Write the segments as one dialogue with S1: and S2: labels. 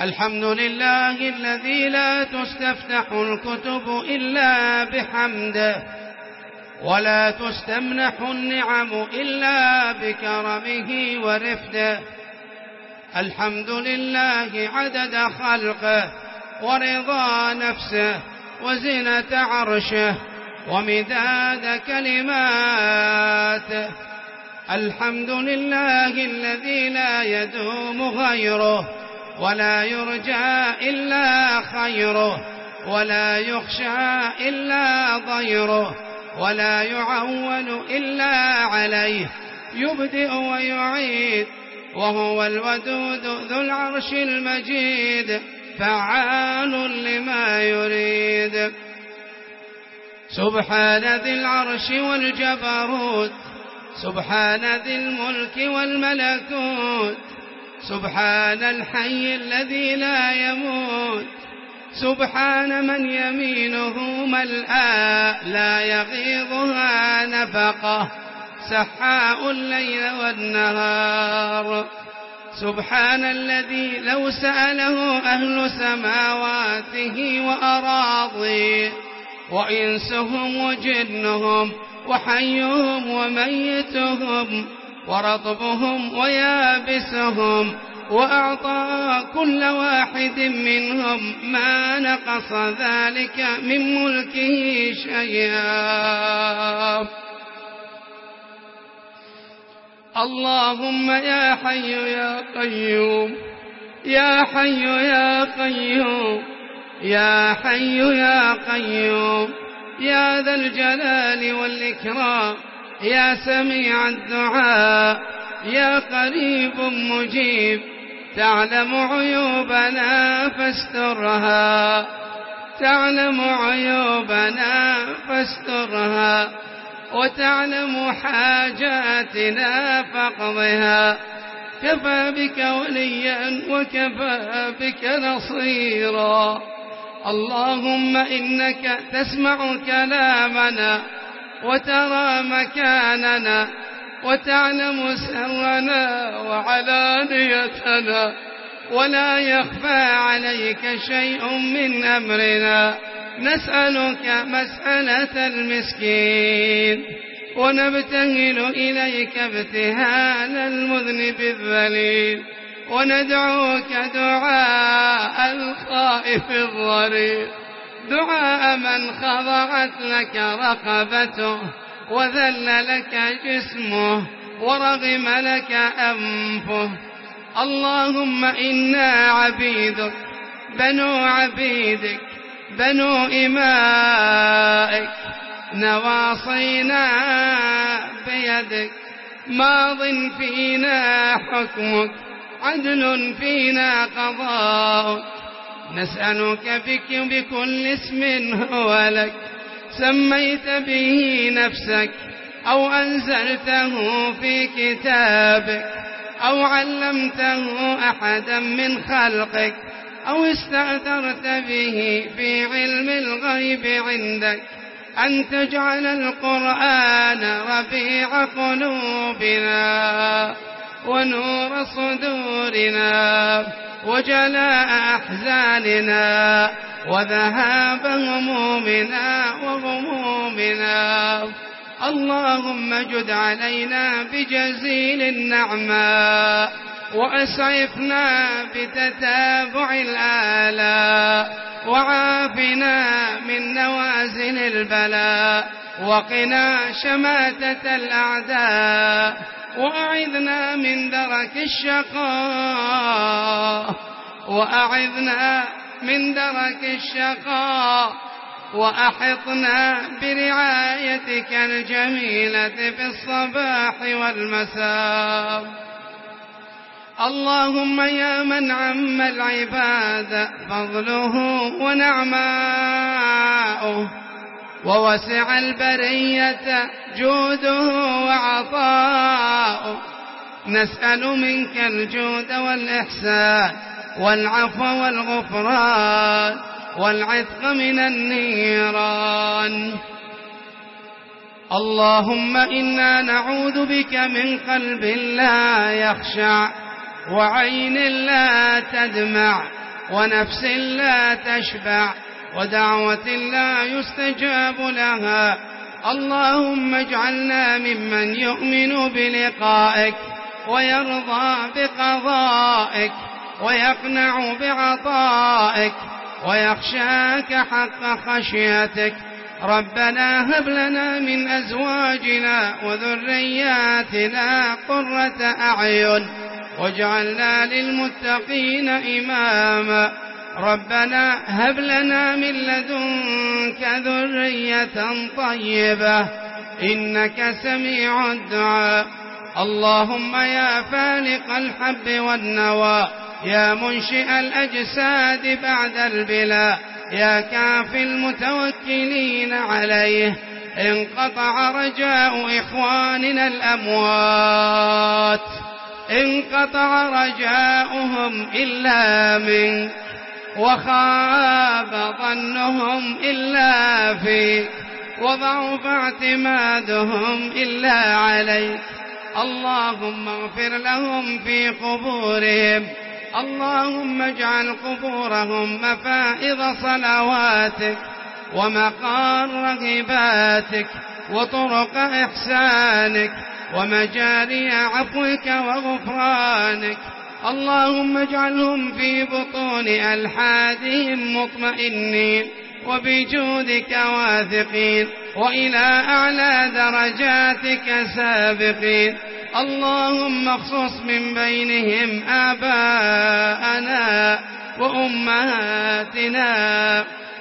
S1: الحمد لله الذي لا تستفتح الكتب إلا بحمده ولا تستمنح النعم إلا بكرمه ورفده الحمد لله عدد خلقه ورضا نفسه وزنة عرشه ومداد كلماته. الحمد لله الذي لا يدوم غيره. ولا يرجى إلا خيره ولا يخشى إلا ضيره ولا يعول إلا عليه. يبدئ ويعيد وهو الودود ذو العرش المجيد فعال لما يريد. سبحان ذي العرش والجبروت سبحان ذي الملك والملكوت. سبحان الحي الذي لا يموت. سبحان من يمينه ملآ لا يغيظها نفقة. سحاء الليل والنهار. سبحان الذي لو سأله أهل سماواته وأراضي وإنسهم وجنهم وحيهم وميتهم. ورطبهم ويابسهم وأعطى كل واحد منهم ما نقص ذلك من ملكه شيئا. اللهم يا حي يا قيوم يا حي يا قيوم يا حي يا قيوم يا ذا الجلال والإكرام. يا سميع الدعاء يا قريب مجيب. تعلم عيوبنا فاسترها. تعلم عيوبنا فاسترها. وتعلم حاجاتنا فاقضها. كفى بك وليا وكفى بك نصيرا. اللهم إنك تسمع كلامنا وترى مكاننا وتعلم سرنا وعلانيتنا ولا يخفى عليك شيء من أمرنا. نسألك مسألة المسكين. ونبتهل إليك ابتهال المذنب الذليل. وندعوك دعاء الخائف الضرير دعاء من خضعت لك رقبته وذل لك جسمه ورغم لك أنفه. اللهم إنا عبيدك بنو عبيدك بنو إمائك. نواصينا بيدك ماض فينا حكمك عدل فينا قضاؤك. نسألك بك بكل اسم هو لك سميت به نفسك أو أنزلته في كتابك أو علمته أحدا من خلقك أو استأثرت به في علم الغيب عندك أن تجعل القرآن ربيع قلوبنا ونور صدورنا. وجلاء أحزاننا وذهاب همومنا وغمومنا. اللهم جد علينا بجزيل النعماء وأسعفنا بتتابع الآلاء وعافنا من نوازن البلاء وقنا شماتة الأعداء وأعذنا من درك الشقاء. وأعذنا من درك الشقاء. وأحطنا برعايتك الجميلة في الصباح والمساء. اللهم يا من عم العباد فضله ونعماؤه. ووسع البرية جوده وعطاؤه نسأل منك الجود والإحسان والعفو والغفران والعتق من النيران. اللهم إنا نعوذ بك من قلب لا يخشع وعين لا تدمع ونفس لا تشبع ودعوة لا يستجاب لها. اللهم اجعلنا ممن يؤمن بلقائك ويرضى بقضائك ويقنع بعطائك ويخشاك حق خشيتك. ربنا هب لنا من أزواجنا وذرياتنا قرة أعين واجعلنا للمتقين إماما. ربنا هب لنا من لدنك ذرية طيبة إنك سميع الدعاء. اللهم يا فالق الحب والنوى يا منشئ الأجساد بعد البلاء يا كاف المتوكلين عليه. انقطع رجاء إخواننا الأموات انقطع رجاؤهم إلا منك. وخاب ظنهم إلا فيك وضعف اعتمادهم إلا عليك اللهم اغفر لهم في قبورهم. اللهم اجعل قبورهم مفائض صلواتك ومقار هباتك وطرق إحسانك ومجاري عفوك وغفرانك. اللهم اجعلهم في بطون ألحادهم مطمئنين وبجودك واثقين وإلى أعلى درجاتك سابقين اللهم اخصص من بينهم آباءنا وأمهاتنا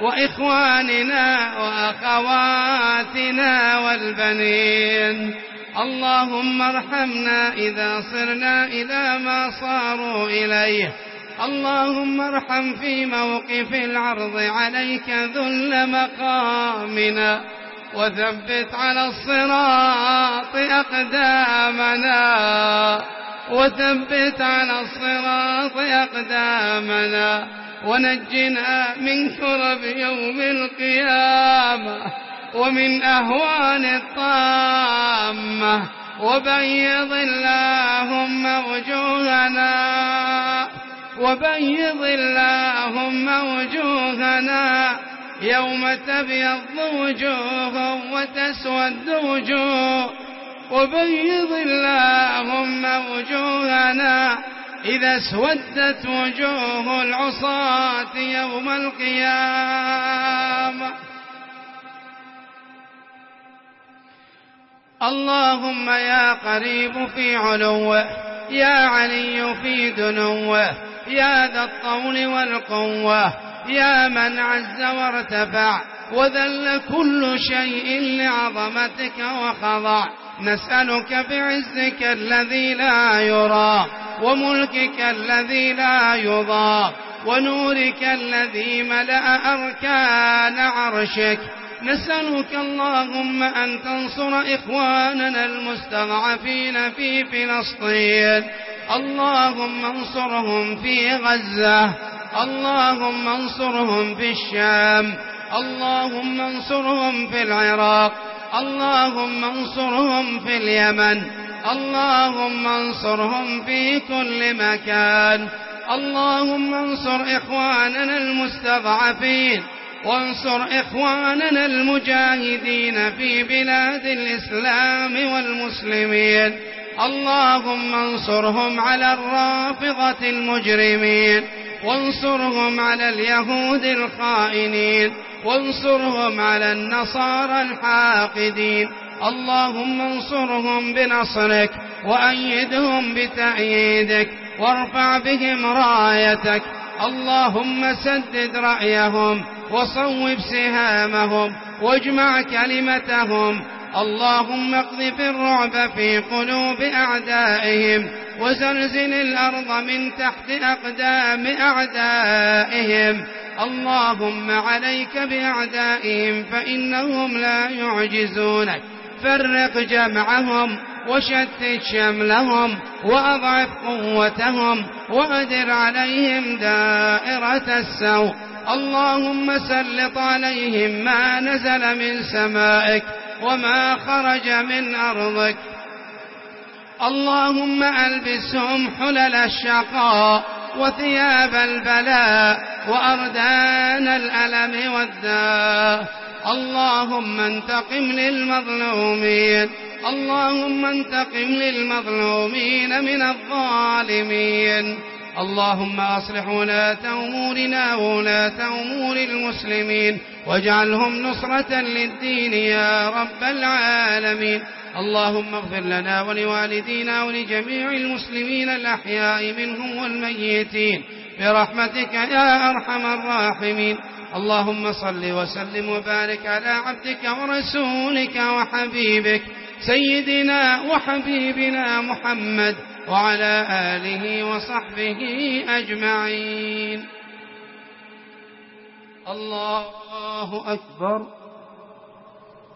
S1: وإخواننا وأخواتنا والبنين اللهم ارحمنا إذا صرنا إلى ما صاروا إليه. اللهم ارحم في موقف العرض عليك ذل مقامنا وثبت على الصراط أقدامنا. وثبت على الصراط أقدامنا. ونجنا من كرب يوم القيامة. ومن أهوان الطامة وبيض اللهم وجوهنا وبيض اللهم وجوهنا يوم تبيض وجوه وتسود وجوه وبيض اللهم وجوهنا إذا اسودت وجوه العصاة يوم القيامة اللهم يا قريب في علوه يا علي في دنوه يا ذا الطول والقوة يا من عز وارتفع وذل كل شيء لعظمتك وخضع. نسألك بعزك الذي لا يرى وملكك الذي لا يضاء ونورك الذي ملأ أركان عرشك. نسألك اللهم أن تنصر إخواننا المستضعفين في فلسطين. اللهم انصرهم في غزة. اللهم انصرهم في الشام. اللهم انصرهم في العراق. اللهم انصرهم في اليمن. اللهم انصرهم في كل مكان. اللهم انصر إخواننا المستضعفين. وانصر إخواننا المجاهدين في بلاد الإسلام والمسلمين. اللهم انصرهم على الرافضة المجرمين. وانصرهم على اليهود الخائنين. وانصرهم على النصارى الحاقدين. اللهم انصرهم بنصرك وأيدهم بتأييدك. وارفع بهم رايتك. اللهم سدد رأيهم. وصوب سهامهم واجمع كلمتهم. اللهم اقذف الرعب في قلوب أعدائهم وزلزل الأرض من تحت أقدام أعدائهم. اللهم عليك بأعدائهم فإنهم لا يعجزونك. فرق جمعهم وشتت شملهم وأضعف قوتهم وأدر عليهم دائرة السوء. اللهم سلط عليهم ما نزل من سمائك وما خرج من أرضك. اللهم ألبسهم حلل الشقاء وثياب البلاء وأردان الألم والداء. اللهم انتقم للمظلومين. اللهم انتقم للمظلومين من الظالمين. اللهم أصلح ولاة أمورنا وولاة أمور المسلمين واجعلهم نصرة للدين يا رب العالمين اللهم اغفر لنا ولوالدينا ولجميع المسلمين الأحياء منهم والميتين برحمتك يا أرحم الراحمين اللهم صل وسلم وبارك على عبدك ورسولك وحبيبك سيدنا وحبيبنا محمد وعلى آله وصحبه أجمعين. الله أكبر.